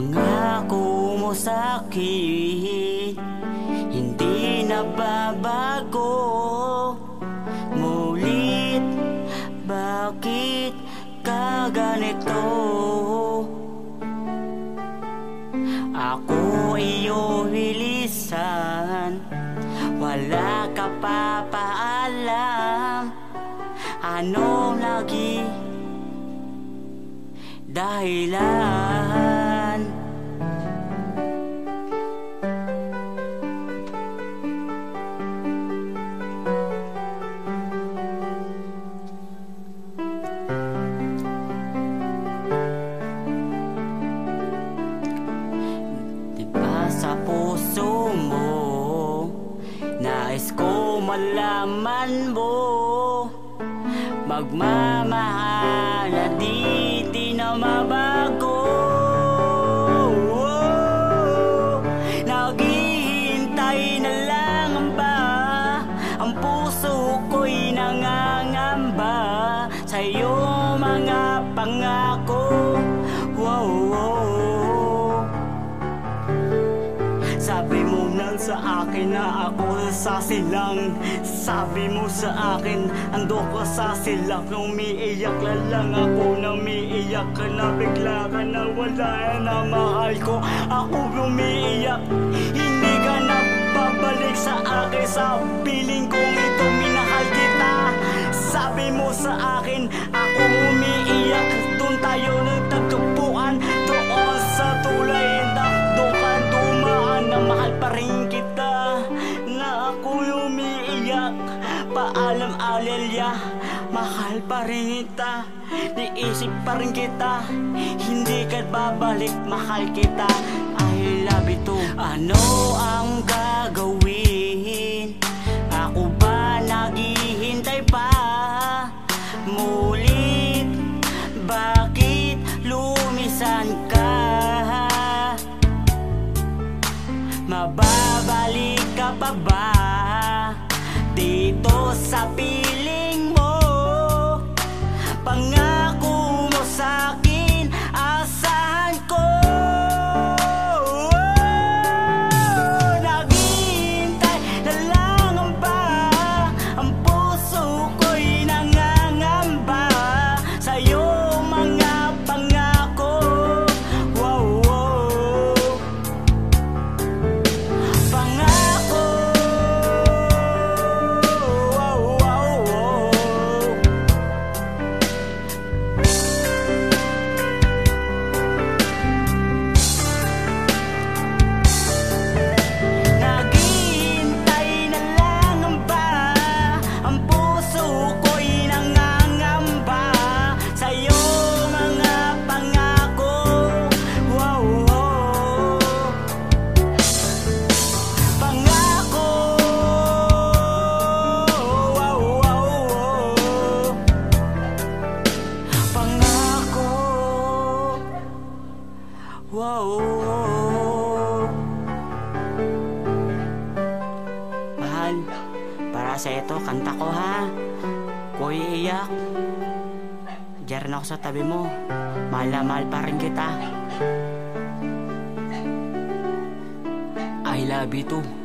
mo sa'kin Hindi na babago Mulit Bakit ka ganito? Ako iyo bilisan Wala ka pa paalam. Anong lagi? Dahilan mo. Nais ko malaman mo. Magmamahal na di, di na mabago Naghihintay na lang ba? Ang puso ko'y nangangamba Sa'yo mga pangako sa akin na ako sa silang Sabi mo sa akin ando ka sa silang Umiiyak na lang ako na umiiyak ka na Bigla ka na wala na mahal ko. Ako umiiyak Hindi ka na babalik sa akin. Sa piling kong ito minahal kita. Sabi mo sa akin ako umiiyak kita Na ako'y umiiyak. Paalam alelya Mahal pa rin kita. Niisip pa rin kita. Hindi ka babalik Mahal kita. I love you too. Ano ang gagawin? Mababalik ka pa ba? Dito sa piling Sa ito kanta ko ha? Ko'y iyak Diyan ako sa tabi mo. Mahal na mahal pa rin kita. I love you too